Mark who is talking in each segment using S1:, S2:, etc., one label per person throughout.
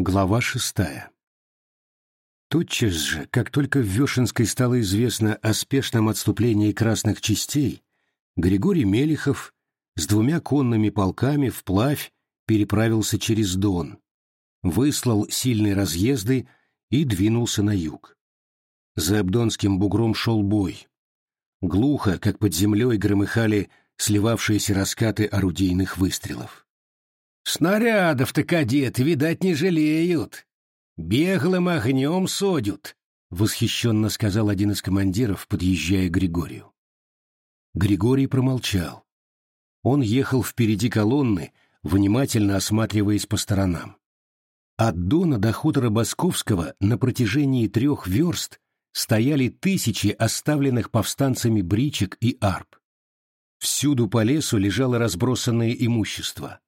S1: Глава шестая Тотчас же, как только в Вешенской стало известно о спешном отступлении красных частей, Григорий Мелехов с двумя конными полками вплавь переправился через Дон, выслал сильные разъезды и двинулся на юг. За Абдонским бугром шел бой. Глухо, как под землей, громыхали сливавшиеся раскаты орудийных выстрелов.
S2: «Снарядов-то, кадеты, видать, не жалеют. Беглым огнем содят», — восхищенно сказал один из командиров, подъезжая к Григорию.
S1: Григорий промолчал. Он ехал впереди колонны, внимательно осматриваясь по сторонам. От Дона до хутора Басковского на протяжении трех верст стояли тысячи оставленных повстанцами бричек и арб. Всюду по лесу лежало разбросанное имущество.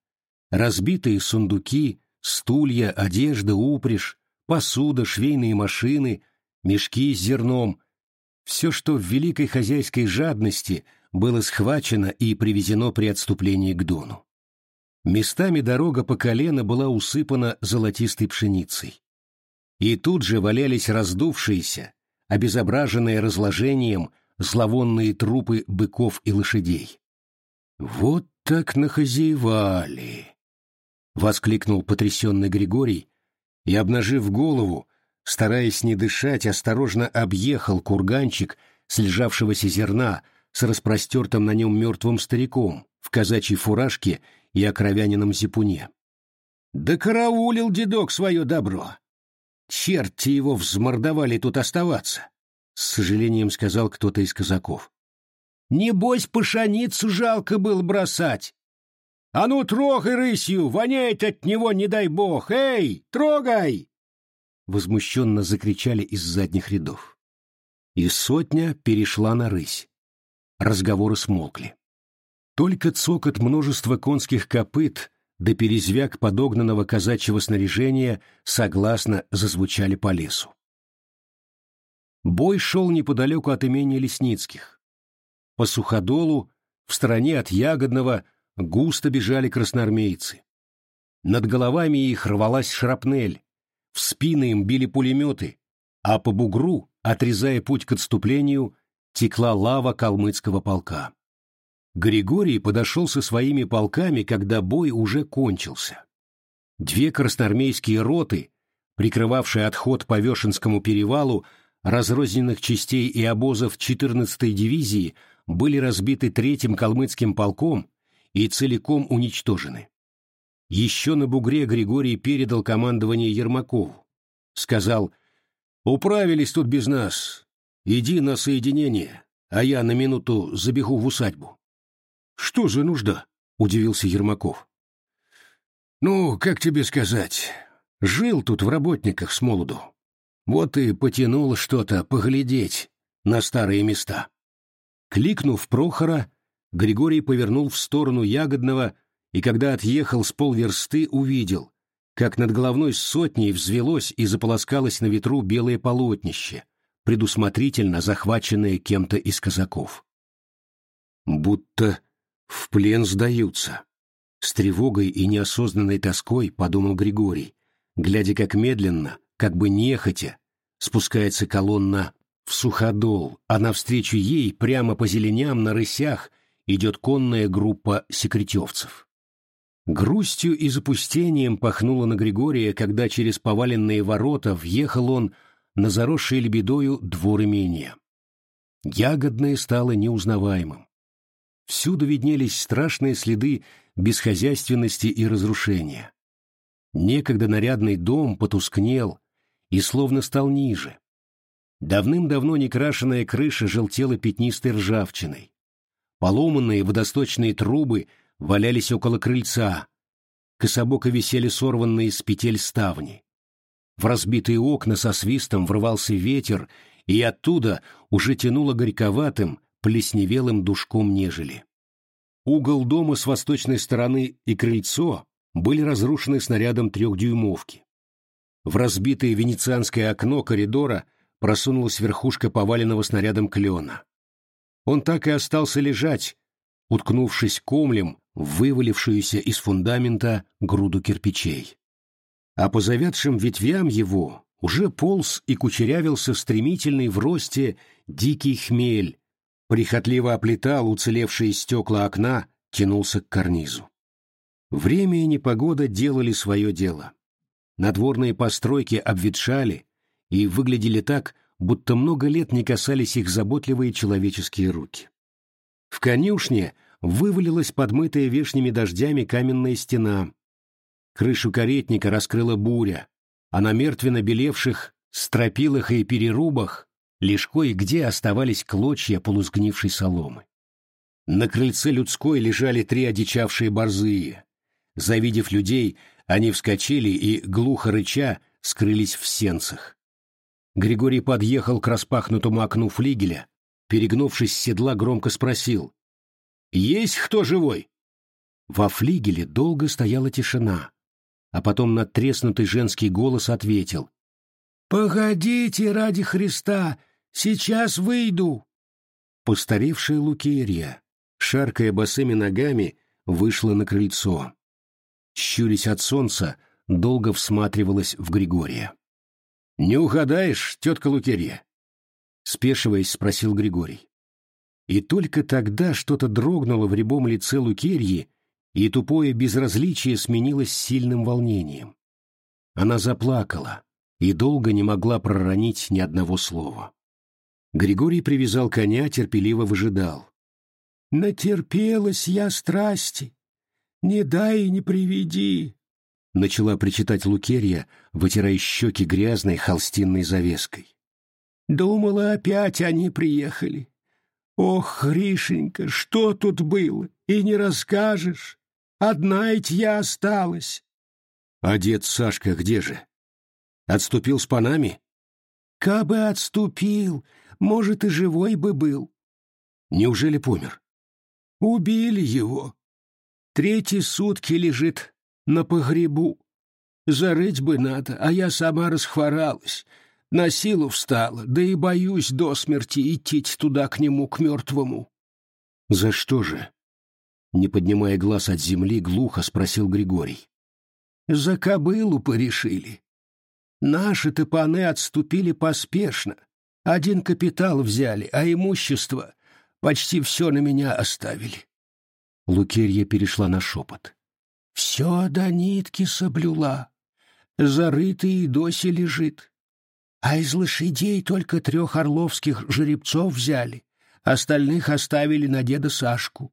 S1: Разбитые сундуки, стулья, одежда, упряжь, посуда, швейные машины, мешки с зерном. Все, что в великой хозяйской жадности было схвачено и привезено при отступлении к Дону. Местами дорога по колено была усыпана золотистой пшеницей. И тут же валялись раздувшиеся, обезображенные разложением, зловонные трупы быков и лошадей. «Вот так нахозяевали!» — воскликнул потрясенный Григорий и, обнажив голову, стараясь не дышать, осторожно объехал курганчик слежавшегося зерна с распростертым на нем мертвым стариком в казачьей фуражке и окровянином зипуне. «Да караулил дедок свое добро! Черти его взмордовали тут оставаться!» — с сожалением сказал кто-то из казаков. «Небось, пашаницу жалко было бросать! А ну, трогай рысью, воняет от него, не дай бог! Эй, трогай!» Возмущенно закричали из задних рядов. И сотня перешла на рысь. Разговоры смолкли. Только цокот множества конских копыт да перезвяк подогнанного казачьего снаряжения согласно зазвучали по лесу. Бой шел неподалеку от имения Лесницких. По суходолу, в стороне от Ягодного, густо бежали красноармейцы. Над головами их рвалась шрапнель, в спины им били пулеметы, а по бугру, отрезая путь к отступлению, текла лава калмыцкого полка. Григорий подошел со своими полками, когда бой уже кончился. Две красноармейские роты, прикрывавшие отход по Вешенскому перевалу разрозненных частей и обозов 14-й дивизии, были разбиты третьим калмыцким полком и целиком уничтожены. Еще на бугре Григорий передал командование Ермакову. Сказал, «Управились тут без нас. Иди на соединение, а я на минуту забегу в усадьбу». «Что за нужда?» — удивился Ермаков. «Ну, как тебе сказать, жил тут в работниках с молоду. Вот и потянул что-то поглядеть на старые места». Кликнув Прохора, Григорий повернул в сторону Ягодного и, когда отъехал с полверсты, увидел, как над головной сотней взвелось и заполоскалось на ветру белое полотнище, предусмотрительно захваченное кем-то из казаков. Будто в плен сдаются. С тревогой и неосознанной тоской подумал Григорий, глядя, как медленно, как бы нехотя, спускается колонна в суходол, а навстречу ей, прямо по зеленям на рысях, идет конная группа секретевцев. Грустью и запустением пахнуло на Григория, когда через поваленные ворота въехал он на заросший лебедою двор имения. Ягодное стало неузнаваемым. Всюду виднелись страшные следы бесхозяйственности и разрушения. Некогда нарядный дом потускнел и словно стал ниже. Давным-давно некрашенная крыша желтела пятнистой ржавчиной. Поломанные водосточные трубы валялись около крыльца, кособоко висели сорванные с петель ставни. В разбитые окна со свистом врывался ветер, и оттуда уже тянуло горьковатым, плесневелым душком нежели. Угол дома с восточной стороны и крыльцо были разрушены снарядом трехдюймовки. В разбитое венецианское окно коридора просунулась верхушка поваленного снарядом клена. Он так и остался лежать, уткнувшись комлем в вывалившуюся из фундамента груду кирпичей. а по завядшим ветвям его уже полз и кучерявился стремительный в росте дикий хмель, прихотливо оплетал уцелевшие стекла окна, тянулся к карнизу. Время и непогода делали свое дело. Надворные постройки обветшали и выглядели так, будто много лет не касались их заботливые человеческие руки. В конюшне вывалилась подмытая вешними дождями каменная стена. Крышу каретника раскрыла буря, а на мертвенно белевших стропилах и перерубах лишь кое-где оставались клочья полусгнившей соломы. На крыльце людской лежали три одичавшие борзые. Завидев людей, они вскочили и, глухо рыча, скрылись в сенцах. Григорий подъехал к распахнутому окну флигеля, перегнувшись с седла, громко спросил. «Есть кто живой?» Во флигеле долго стояла тишина, а потом надтреснутый женский голос ответил. «Погодите, ради Христа, сейчас выйду!» Постаревшая Лукерья, шаркая босыми ногами, вышла на крыльцо щурясь от солнца, долго всматривалась в Григория. «Не угадаешь, тетка Лукерья?» Спешиваясь, спросил Григорий. И только тогда что-то дрогнуло в рябом лице Лукерьи, и тупое безразличие сменилось сильным волнением. Она заплакала и долго не могла проронить ни одного слова. Григорий привязал коня, терпеливо выжидал. «Натерпелась я страсти, «Не дай и не приведи!» — начала причитать Лукерья, вытирая щеки грязной холстинной завеской. «Думала, опять они приехали. Ох, Гришенька, что тут было? И не расскажешь. Одна ведь я осталась». «А дед Сашка где же? Отступил с панами?» «Кабы отступил, может, и живой бы был». «Неужели помер?» «Убили его», Третьи сутки лежит на погребу. Зарыть бы надо, а я сама расхворалась. На силу встала, да и боюсь до смерти идти туда к нему, к мертвому. — За что же? — не поднимая глаз от земли, глухо спросил Григорий. — За кобылу порешили. Наши-то паны отступили поспешно. Один капитал взяли, а имущество почти все на меня оставили. Лукерья перешла на шепот. «Все до нитки соблюла. Зарытый и доси лежит. А из лошадей только трех орловских жеребцов взяли, остальных оставили на деда Сашку.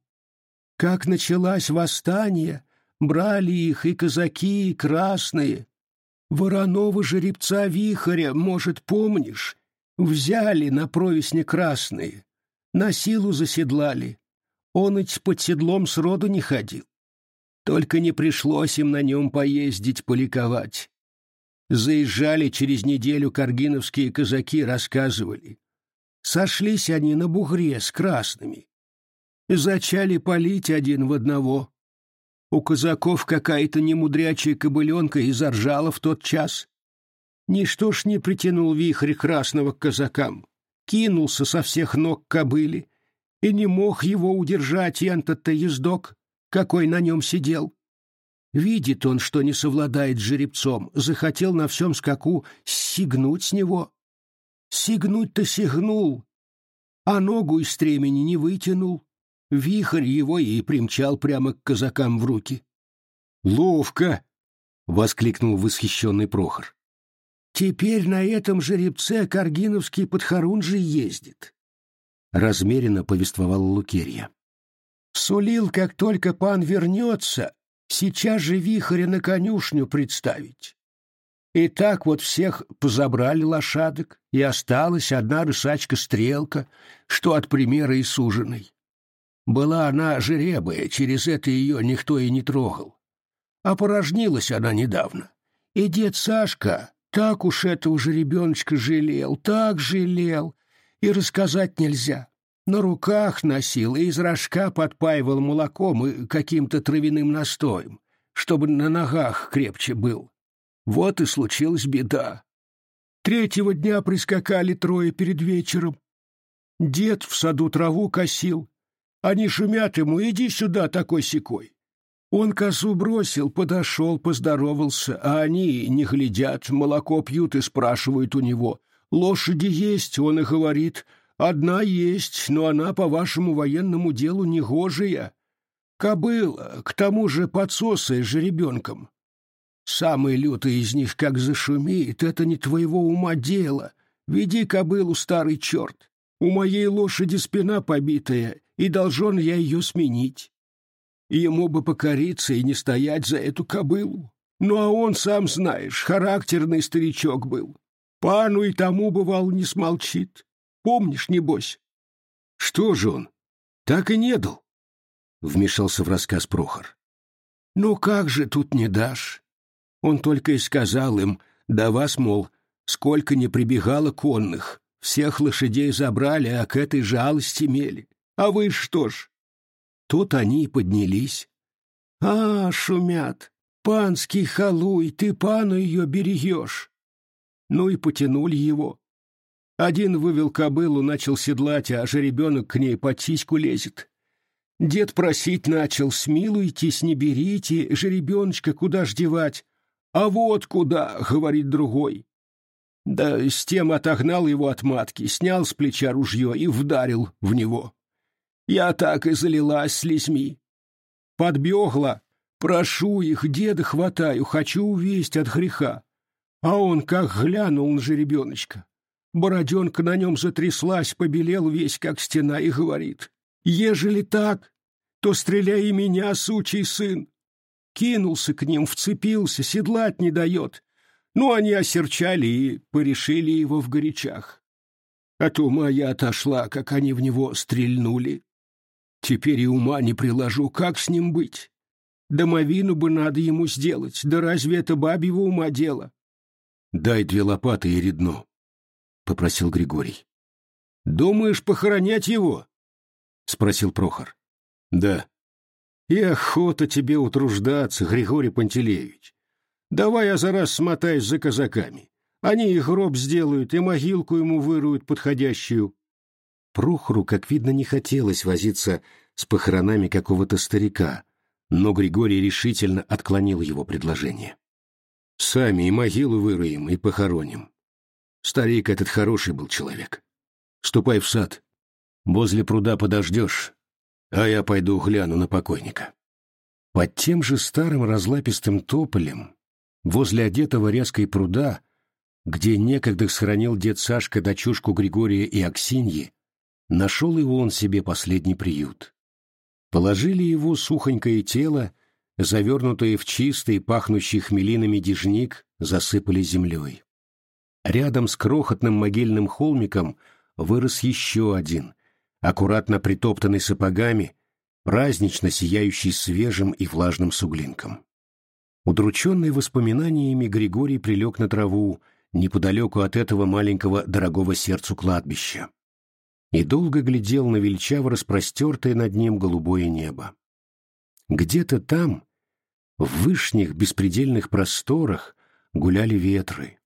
S1: Как началось восстание, брали их и казаки, и красные. Воронова жеребца Вихаря, может, помнишь, взяли на провесне красные, на силу заседлали, он ведь под седлом сроду не ходил. Только не пришлось им на нем поездить, поликовать. Заезжали через неделю каргиновские казаки, рассказывали. Сошлись они на бугре с красными. Зачали палить один в одного. У казаков какая-то немудрячая кобыленка и заржала в тот час. Ничто ж не притянул вихрь красного к казакам. Кинулся со всех ног кобыли, и не мог его удержать янтот-то ездок, какой на нем сидел. Видит он, что не совладает с жеребцом, захотел на всем скаку сигнуть с него. Сигнуть-то сигнул, а ногу из стремени не вытянул. Вихрь его и примчал прямо к казакам в руки. «Ловко!» — воскликнул восхищенный Прохор. «Теперь на этом жеребце Каргиновский подхорунжий ездит размеренно повествовала Лукерья. Сулил, как только пан вернется, сейчас же вихря на конюшню представить. И так вот всех позабрали лошадок, и осталась одна рысачка-стрелка, что от примера и суженой. Была она жеребая, через это ее никто и не трогал. А порожнилась она недавно. И дед Сашка так уж этого же ребеночка жалел, так жалел, и рассказать нельзя. На руках носил и из рожка подпаивал молоком и каким-то травяным настоем, чтобы на ногах крепче был. Вот и случилась беда. Третьего дня прискакали трое перед вечером. Дед в саду траву косил. Они шумят ему, иди сюда такой секой.
S2: Он косу бросил, подошел, поздоровался, а они не глядят, молоко пьют и спрашивают у него. Лошади есть, он и говорит, одна есть, но она по вашему военному делу негожия. Кобыла, к тому же подсосая жеребенком. Самый лютый из них как зашумит, это не твоего ума дело. Веди кобылу, старый черт. У моей лошади спина побитая, и должен я ее сменить. Ему бы покориться и не стоять за эту кобылу. Ну а он, сам знаешь, характерный старичок был. Пану и тому, бывал, не смолчит. Помнишь, небось?
S1: Что же он? Так и не дал? Вмешался в рассказ Прохор.
S2: Ну как же тут не дашь? Он только и сказал им, да вас, мол, сколько не прибегало конных, всех лошадей забрали, а к этой жалости мели. А вы что ж? Тут они и поднялись. А, шумят, панский халуй, ты пану ее берегешь. Ну и потянули его. Один вывел кобылу, начал седлать, а жеребенок к ней под сиську лезет. Дед просить начал, смилуйтесь, не берите, жеребеночка куда ж девать? А вот куда, говорит другой. Да с тем отогнал его от матки, снял с плеча ружье и вдарил в него. Я так и залилась слезьми. Подбегла, прошу их, деда хватаю, хочу увесть от греха. А он как глянул на жеребеночка. Бороденка на нем затряслась, побелел весь, как стена, и говорит, «Ежели так, то стреляй меня, сучий сын!» Кинулся к ним, вцепился, седлать не дает. Ну, они осерчали и порешили его в горячах. От ума я отошла, как они в него стрельнули. Теперь и ума не приложу, как с ним быть. Домовину бы надо ему сделать, да разве это бабьего ума дело?
S1: — Дай две лопаты и редно, — попросил Григорий.
S2: — Думаешь похоронять его? — спросил Прохор.
S1: — Да.
S2: — И охота тебе утруждаться, Григорий Пантелеевич. Давай я за раз смотаюсь за казаками. Они и гроб сделают, и могилку ему выруют подходящую.
S1: Прохору, как видно, не хотелось возиться с похоронами какого-то старика, но Григорий решительно отклонил его предложение. «Сами и могилу выруем, и похороним. Старик этот хороший был человек. Ступай в сад. Возле пруда подождешь, а я пойду гляну на покойника». Под тем же старым разлапистым тополем, возле одетого резкой пруда, где некогда схоронил дед Сашка дочушку Григория и Аксиньи, нашел его он себе последний приют. Положили его сухонькое тело, завернутое в чистый, пахнущий хмелинами дежник, засыпали землей. Рядом с крохотным могильным холмиком вырос еще один, аккуратно притоптанный сапогами, празднично сияющий свежим и влажным суглинком. Удрученный воспоминаниями, Григорий прилег на траву неподалеку от этого маленького дорогого сердцу кладбища и долго глядел на величаво распростертое над ним голубое небо. Где-то там, в вышних беспредельных просторах, гуляли ветры,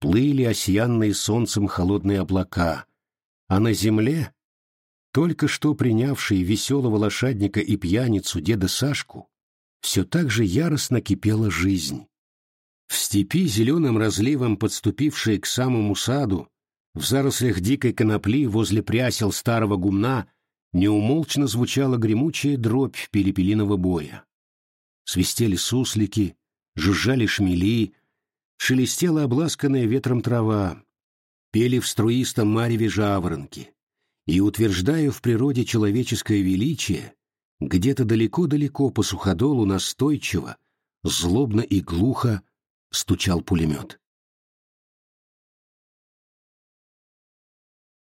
S1: плыли осиянные солнцем холодные облака, а на земле, только что принявший веселого лошадника и пьяницу деда Сашку, все так же яростно кипела жизнь. В степи зеленым разливом подступившей к самому саду, в зарослях дикой конопли возле прясел старого гумна неумолчно звучала гремучая дробь перепелиного боя. Свистели суслики, жужжали шмели, шелестела обласканная ветром трава, пели в струистом мареве жаворонки. И, утверждая в природе человеческое величие, где-то далеко-далеко по суходолу настойчиво, злобно и глухо стучал пулемет.